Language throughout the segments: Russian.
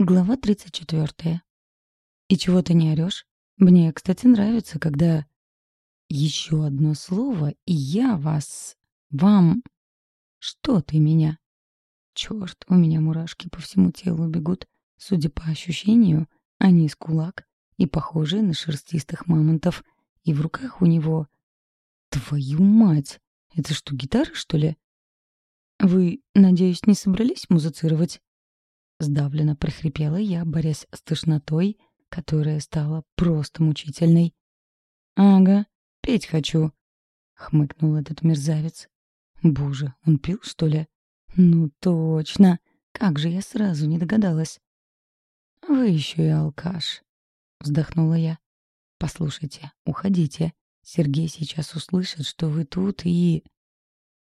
Глава 34. «И чего ты не орешь? Мне, кстати, нравится, когда...» «Еще одно слово, и я вас... вам...» «Что ты меня?» «Черт, у меня мурашки по всему телу бегут. Судя по ощущению, они из кулак и похожие на шерстистых мамонтов. И в руках у него... Твою мать! Это что, гитара, что ли?» «Вы, надеюсь, не собрались музыцировать. Сдавленно прохрипела я, борясь с тошнотой, которая стала просто мучительной. «Ага, петь хочу», — хмыкнул этот мерзавец. «Боже, он пил, что ли?» «Ну точно! Как же я сразу не догадалась!» «Вы еще и алкаш!» — вздохнула я. «Послушайте, уходите. Сергей сейчас услышит, что вы тут и...»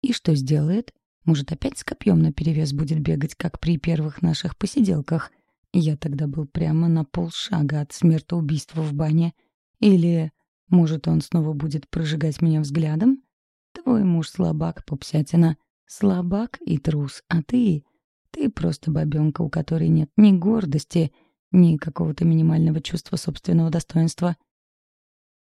«И что сделает?» Может, опять с копьем наперевес будет бегать, как при первых наших посиделках? Я тогда был прямо на полшага от смертоубийства в бане. Или, может, он снова будет прожигать меня взглядом? Твой муж слабак, попсятина. Слабак и трус, а ты... Ты просто бабенка, у которой нет ни гордости, ни какого-то минимального чувства собственного достоинства.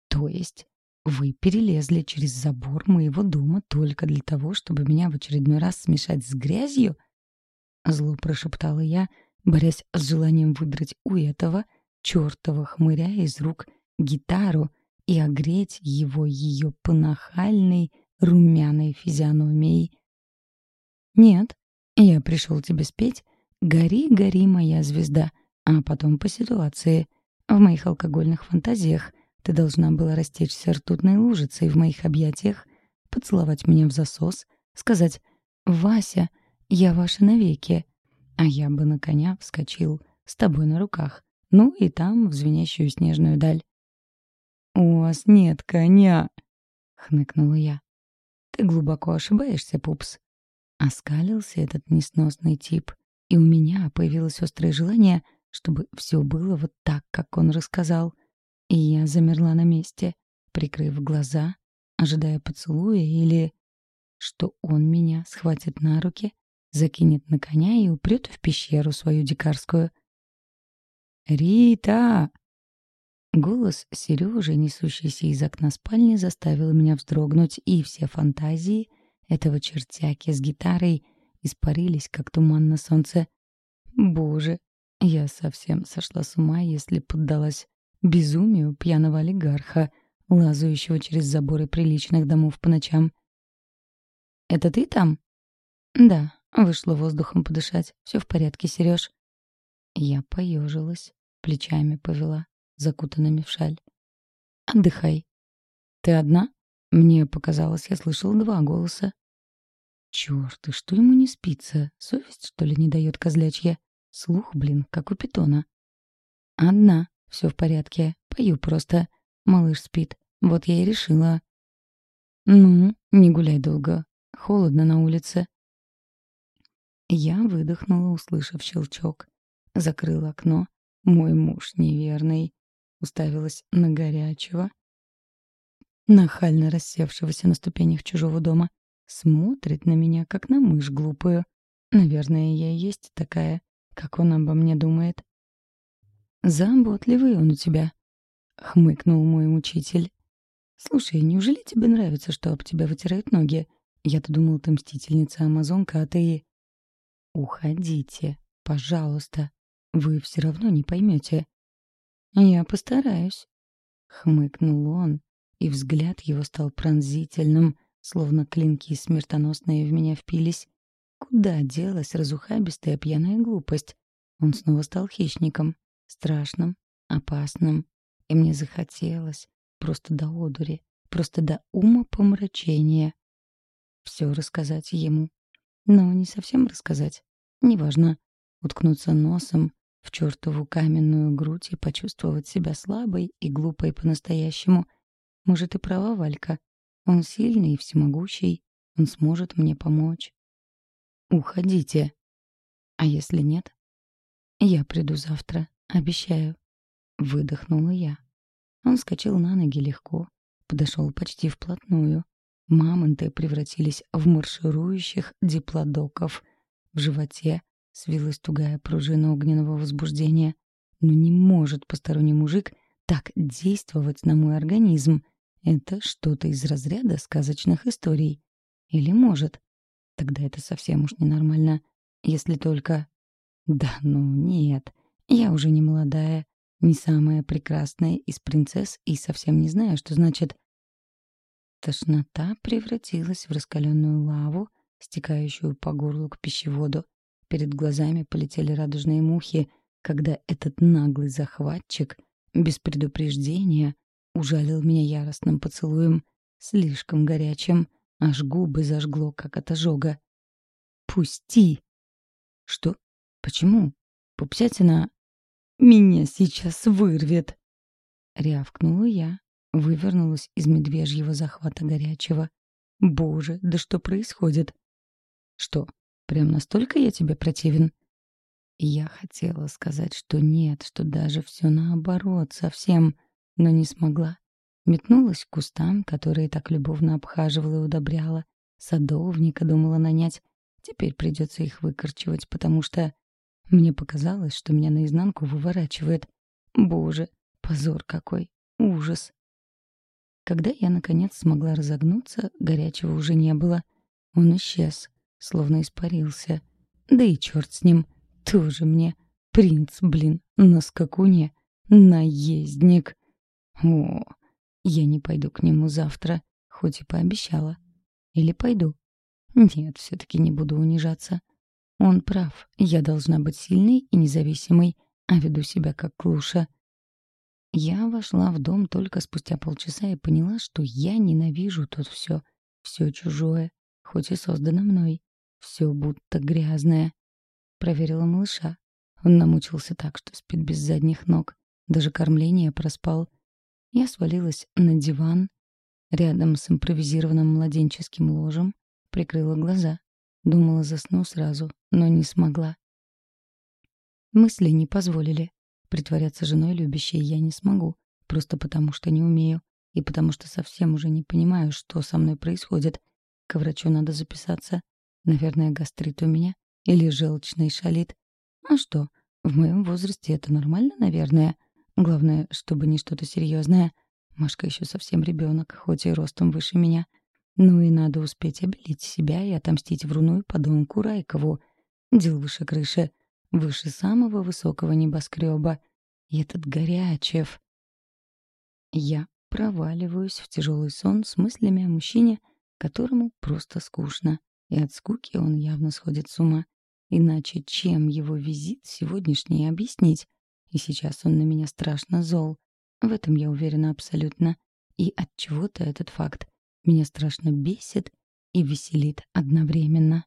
То есть вы перелезли через забор моего дома только для того, чтобы меня в очередной раз смешать с грязью? Зло прошептала я, борясь с желанием выдрать у этого чертова хмыря из рук гитару и огреть его ее понахальной румяной физиономией. «Нет, я пришел тебе спеть «Гори, гори, моя звезда», а потом по ситуации. В моих алкогольных фантазиях — ты должна была растечься ртутной лужицей в моих объятиях, поцеловать меня в засос, сказать «Вася, я ваша навеки», а я бы на коня вскочил, с тобой на руках, ну и там, в звенящую снежную даль. «У вас нет коня!» — хныкнула я. «Ты глубоко ошибаешься, пупс». Оскалился этот несносный тип, и у меня появилось острое желание, чтобы все было вот так, как он рассказал — и я замерла на месте, прикрыв глаза, ожидая поцелуя или... Что он меня схватит на руки, закинет на коня и упрет в пещеру свою дикарскую. «Рита!» Голос Сережи, несущийся из окна спальни, заставил меня вздрогнуть, и все фантазии этого чертяки с гитарой испарились, как туман на солнце. Боже, я совсем сошла с ума, если поддалась безумию пьяного олигарха, лазающего через заборы приличных домов по ночам. «Это ты там?» «Да», — вышло воздухом подышать. Все в порядке, Сереж. Я поежилась, плечами повела, закутанными в шаль. «Отдыхай». «Ты одна?» Мне показалось, я слышал два голоса. Черт, и что ему не спится? Совесть, что ли, не дает козлячья? Слух, блин, как у питона. Одна. Все в порядке. Пою просто. Малыш спит. Вот я и решила. Ну, не гуляй долго. Холодно на улице. Я выдохнула, услышав щелчок. Закрыла окно. Мой муж неверный. Уставилась на горячего. Нахально рассевшегося на ступенях чужого дома. Смотрит на меня, как на мышь глупую. Наверное, я и есть такая, как он обо мне думает. «Заботливый он у тебя», — хмыкнул мой мучитель. «Слушай, неужели тебе нравится, что об тебя вытирают ноги? Я-то думал, ты мстительница Амазонка, а ты...» «Уходите, пожалуйста. Вы все равно не поймете». «Я постараюсь», — хмыкнул он, и взгляд его стал пронзительным, словно клинки смертоносные в меня впились. Куда делась разухабистая пьяная глупость? Он снова стал хищником страшным, опасным, и мне захотелось, просто до одури, просто до ума помрачения, все рассказать ему. Но не совсем рассказать, неважно, уткнуться носом в чертову каменную грудь и почувствовать себя слабой и глупой по-настоящему. Может, и права Валька. Он сильный и всемогущий, он сможет мне помочь. Уходите. А если нет? Я приду завтра. «Обещаю», — выдохнула я. Он вскочил на ноги легко, подошел почти вплотную. Мамонты превратились в марширующих диплодоков. В животе свилась тугая пружина огненного возбуждения. Но не может посторонний мужик так действовать на мой организм. Это что-то из разряда сказочных историй. Или может. Тогда это совсем уж ненормально. Если только... Да ну нет. Я уже не молодая, не самая прекрасная из принцесс и совсем не знаю, что значит Тошнота превратилась в раскаленную лаву, стекающую по горлу к пищеводу. Перед глазами полетели радужные мухи, когда этот наглый захватчик, без предупреждения, ужалил меня яростным поцелуем, слишком горячим, аж губы зажгло, как от ожога. «Пусти!» «Что? Почему? Пупсятина меня сейчас вырвет!» Рявкнула я, вывернулась из медвежьего захвата горячего. «Боже, да что происходит?» «Что, прям настолько я тебе противен?» Я хотела сказать, что нет, что даже все наоборот совсем, но не смогла. Метнулась к кустам, которые так любовно обхаживала и удобряла. Садовника думала нанять. Теперь придется их выкорчевать, потому что... Мне показалось, что меня наизнанку выворачивает. Боже, позор какой! Ужас! Когда я, наконец, смогла разогнуться, горячего уже не было. Он исчез, словно испарился. Да и черт с ним. Тоже мне. Принц, блин, на скакуне. Наездник. О, я не пойду к нему завтра, хоть и пообещала. Или пойду. Нет, все-таки не буду унижаться. Он прав. Я должна быть сильной и независимой, а веду себя как клуша. Я вошла в дом только спустя полчаса и поняла, что я ненавижу тут все. Все чужое, хоть и создано мной. Все будто грязное. Проверила малыша. Он намучился так, что спит без задних ног. Даже кормление проспал. Я свалилась на диван, рядом с импровизированным младенческим ложем, прикрыла глаза. Думала, засну сразу, но не смогла. Мысли не позволили. Притворяться женой любящей я не смогу, просто потому что не умею, и потому что совсем уже не понимаю, что со мной происходит. К врачу надо записаться. Наверное, гастрит у меня или желчный шалит. А что, в моем возрасте это нормально, наверное. Главное, чтобы не что-то серьезное. Машка еще совсем ребенок, хоть и ростом выше меня — ну и надо успеть обелить себя и отомстить вруну и подонку Райкову. Дел выше крыши, выше самого высокого небоскреба. И этот Горячев. Я проваливаюсь в тяжелый сон с мыслями о мужчине, которому просто скучно. И от скуки он явно сходит с ума. Иначе чем его визит сегодняшний объяснить? И сейчас он на меня страшно зол. В этом я уверена абсолютно. И от чего-то этот факт меня страшно бесит и веселит одновременно.